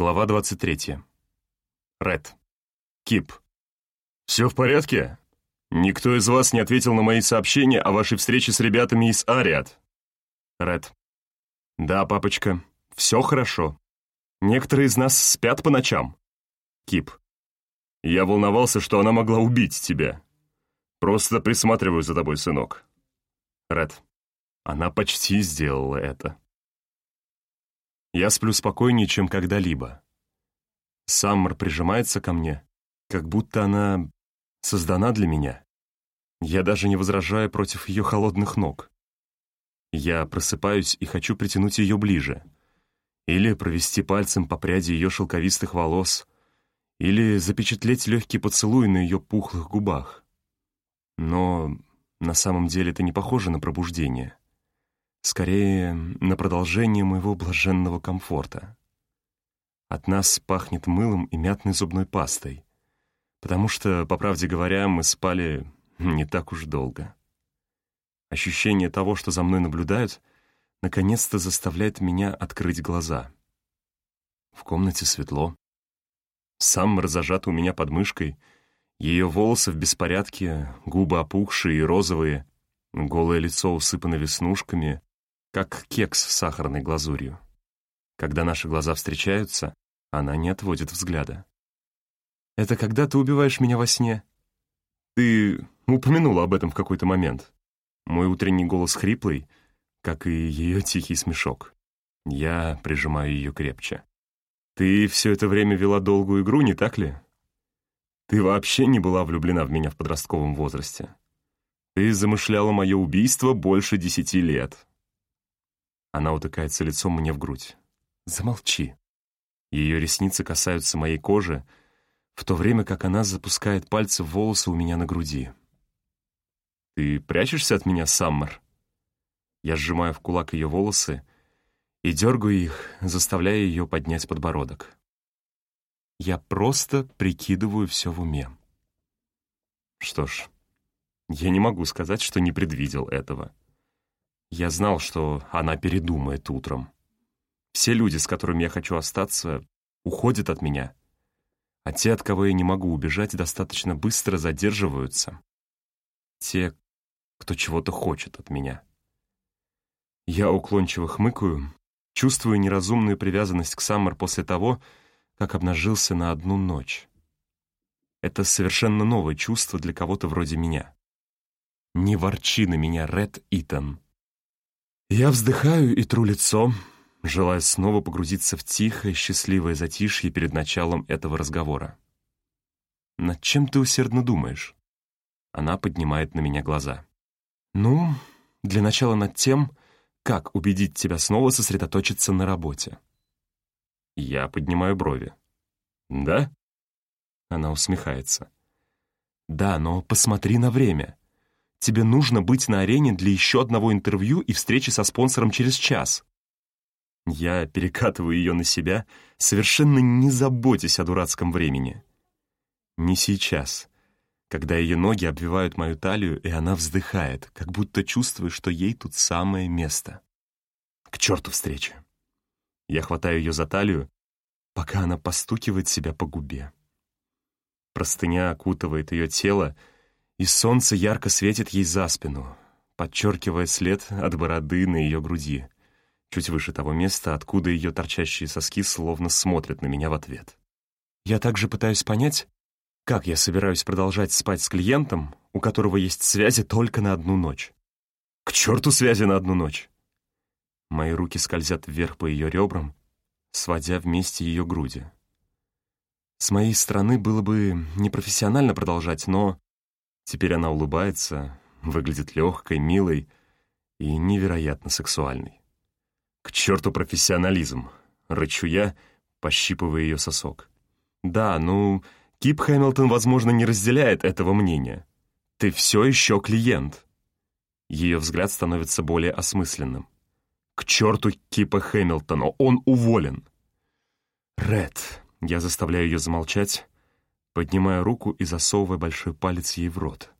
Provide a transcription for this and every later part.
Глава 23. Ред. Кип. «Все в порядке? Никто из вас не ответил на мои сообщения о вашей встрече с ребятами из Ариат?» Ред. «Да, папочка, все хорошо. Некоторые из нас спят по ночам». Кип. «Я волновался, что она могла убить тебя. Просто присматриваю за тобой, сынок». Ред. «Она почти сделала это». Я сплю спокойнее, чем когда-либо. Саммер прижимается ко мне, как будто она создана для меня. Я даже не возражаю против ее холодных ног. Я просыпаюсь и хочу притянуть ее ближе. Или провести пальцем по пряди ее шелковистых волос. Или запечатлеть легкий поцелуй на ее пухлых губах. Но на самом деле это не похоже на пробуждение. Скорее, на продолжение моего блаженного комфорта. От нас пахнет мылом и мятной зубной пастой, потому что, по правде говоря, мы спали не так уж долго. Ощущение того, что за мной наблюдают, наконец-то заставляет меня открыть глаза. В комнате светло. Сам разожат у меня под мышкой, ее волосы в беспорядке, губы опухшие и розовые, голое лицо усыпано веснушками, как кекс с сахарной глазурью. Когда наши глаза встречаются, она не отводит взгляда. «Это когда ты убиваешь меня во сне?» «Ты упомянула об этом в какой-то момент». Мой утренний голос хриплый, как и ее тихий смешок. Я прижимаю ее крепче. «Ты все это время вела долгую игру, не так ли? Ты вообще не была влюблена в меня в подростковом возрасте. Ты замышляла мое убийство больше десяти лет, она утыкается лицом мне в грудь. «Замолчи». Ее ресницы касаются моей кожи, в то время как она запускает пальцы в волосы у меня на груди. «Ты прячешься от меня, Саммер?» Я сжимаю в кулак ее волосы и дергаю их, заставляя ее поднять подбородок. Я просто прикидываю все в уме. Что ж, я не могу сказать, что не предвидел этого. Я знал, что она передумает утром. Все люди, с которыми я хочу остаться, уходят от меня. А те, от кого я не могу убежать, достаточно быстро задерживаются. Те, кто чего-то хочет от меня. Я уклончиво хмыкаю, чувствую неразумную привязанность к Саммер после того, как обнажился на одну ночь. Это совершенно новое чувство для кого-то вроде меня. Не ворчи на меня, Ред Итан. Я вздыхаю и тру лицо, желая снова погрузиться в тихое, счастливое затишье перед началом этого разговора. «Над чем ты усердно думаешь?» Она поднимает на меня глаза. «Ну, для начала над тем, как убедить тебя снова сосредоточиться на работе». Я поднимаю брови. «Да?» Она усмехается. «Да, но посмотри на время. Тебе нужно быть на арене для еще одного интервью и встречи со спонсором через час. Я перекатываю ее на себя, совершенно не заботясь о дурацком времени. Не сейчас, когда ее ноги обвивают мою талию, и она вздыхает, как будто чувствует, что ей тут самое место. К черту встречи. Я хватаю ее за талию, пока она постукивает себя по губе. Простыня окутывает ее тело, и солнце ярко светит ей за спину, подчеркивая след от бороды на ее груди, чуть выше того места, откуда ее торчащие соски словно смотрят на меня в ответ. Я также пытаюсь понять, как я собираюсь продолжать спать с клиентом, у которого есть связи только на одну ночь. К черту связи на одну ночь! Мои руки скользят вверх по ее ребрам, сводя вместе ее груди. С моей стороны было бы непрофессионально продолжать, но Теперь она улыбается, выглядит легкой, милой и невероятно сексуальной. «К черту профессионализм!» — рычу я, пощипывая ее сосок. «Да, ну, Кип Хэмилтон, возможно, не разделяет этого мнения. Ты все еще клиент». Ее взгляд становится более осмысленным. «К черту Кипа Хэмилтона! Он уволен!» «Ред!» — я заставляю ее замолчать, Поднимаю руку и засовываю большой палец ей в рот.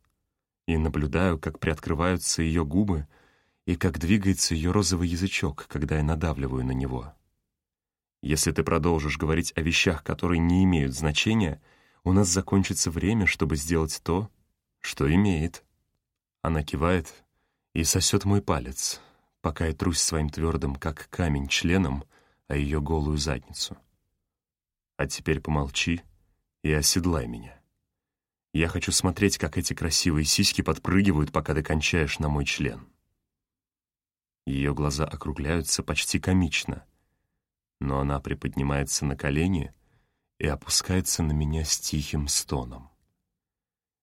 И наблюдаю, как приоткрываются ее губы и как двигается ее розовый язычок, когда я надавливаю на него. Если ты продолжишь говорить о вещах, которые не имеют значения, у нас закончится время, чтобы сделать то, что имеет». Она кивает и сосет мой палец, пока я трусь своим твердым, как камень, членом о ее голую задницу. А теперь помолчи и оседлай меня. Я хочу смотреть, как эти красивые сиськи подпрыгивают, пока ты кончаешь на мой член. Ее глаза округляются почти комично, но она приподнимается на колени и опускается на меня с тихим стоном.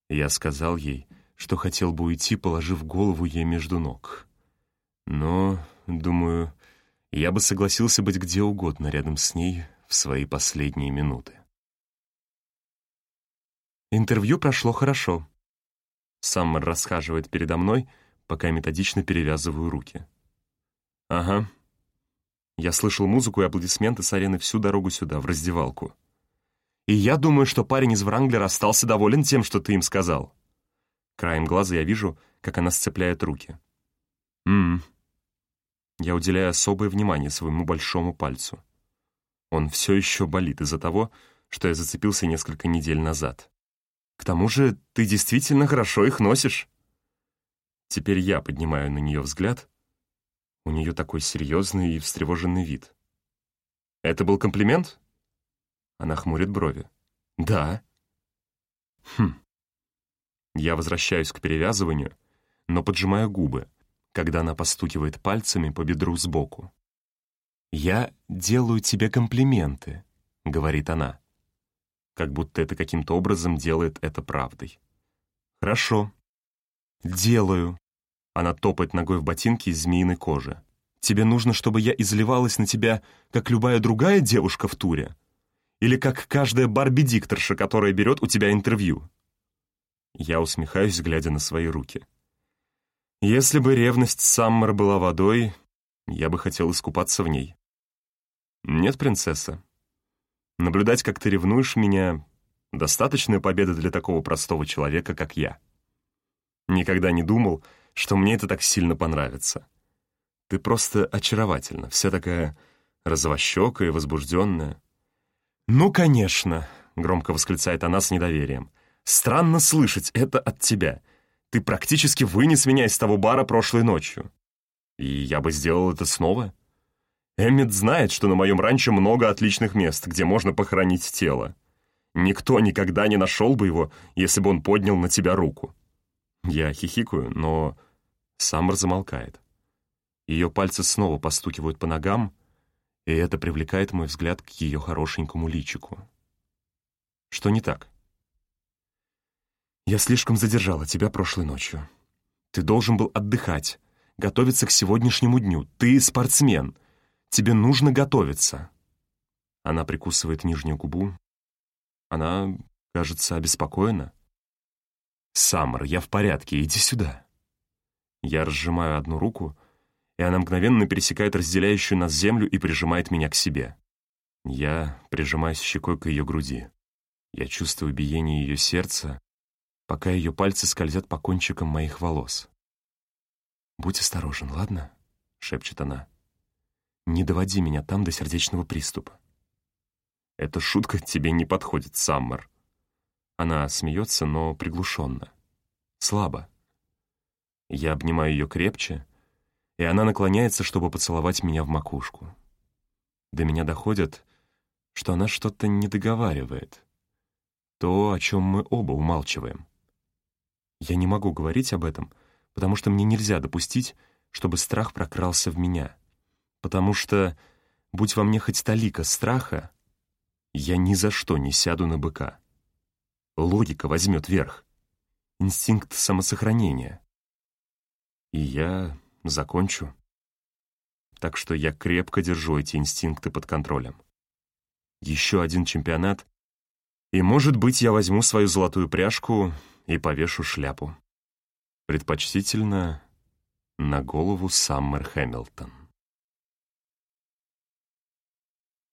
Я сказал ей, что хотел бы уйти, положив голову ей между ног. Но, думаю, я бы согласился быть где угодно рядом с ней в свои последние минуты. Интервью прошло хорошо. Саммер расхаживает передо мной, пока методично перевязываю руки. Ага. Я слышал музыку и аплодисменты с арены всю дорогу сюда, в раздевалку. И я думаю, что парень из Вранглера остался доволен тем, что ты им сказал. Краем глаза я вижу, как она сцепляет руки. Ммм. Я уделяю особое внимание своему большому пальцу. Он все еще болит из-за того, что я зацепился несколько недель назад. К тому же ты действительно хорошо их носишь. Теперь я поднимаю на нее взгляд. У нее такой серьезный и встревоженный вид. «Это был комплимент?» Она хмурит брови. «Да». «Хм». Я возвращаюсь к перевязыванию, но поджимаю губы, когда она постукивает пальцами по бедру сбоку. «Я делаю тебе комплименты», — говорит она как будто это каким-то образом делает это правдой. «Хорошо. Делаю». Она топает ногой в ботинке из змеиной кожи. «Тебе нужно, чтобы я изливалась на тебя, как любая другая девушка в туре? Или как каждая барби-дикторша, которая берет у тебя интервью?» Я усмехаюсь, глядя на свои руки. Если бы ревность Саммер была водой, я бы хотел искупаться в ней. Нет, принцесса, Наблюдать, как ты ревнуешь меня, — достаточная победа для такого простого человека, как я. Никогда не думал, что мне это так сильно понравится. Ты просто очаровательна, вся такая розовощекая возбужденная. «Ну, конечно!» — громко восклицает она с недоверием. «Странно слышать это от тебя. Ты практически вынес меня из того бара прошлой ночью. И я бы сделал это снова». Эммет знает, что на моем ранчо много отличных мест, где можно похоронить тело. Никто никогда не нашел бы его, если бы он поднял на тебя руку. Я хихикаю, но Саммер замолкает. Ее пальцы снова постукивают по ногам, и это привлекает мой взгляд к ее хорошенькому личику. Что не так? Я слишком задержала тебя прошлой ночью. Ты должен был отдыхать, готовиться к сегодняшнему дню. Ты спортсмен — Тебе нужно готовиться». Она прикусывает нижнюю губу. Она, кажется, обеспокоена. «Саммер, я в порядке, иди сюда». Я разжимаю одну руку, и она мгновенно пересекает разделяющую нас землю и прижимает меня к себе. Я прижимаюсь щекой к ее груди. Я чувствую биение ее сердца, пока ее пальцы скользят по кончикам моих волос. «Будь осторожен, ладно?» — шепчет она. Не доводи меня там до сердечного приступа. Эта шутка тебе не подходит, Саммер. Она смеется, но приглушенно. Слабо. Я обнимаю ее крепче, и она наклоняется, чтобы поцеловать меня в макушку. До меня доходит, что она что-то не договаривает. То, о чем мы оба умалчиваем. Я не могу говорить об этом, потому что мне нельзя допустить, чтобы страх прокрался в меня потому что, будь во мне хоть талика страха, я ни за что не сяду на быка. Логика возьмет верх. Инстинкт самосохранения. И я закончу. Так что я крепко держу эти инстинкты под контролем. Еще один чемпионат, и, может быть, я возьму свою золотую пряжку и повешу шляпу. Предпочтительно на голову Саммер Хэмилтон.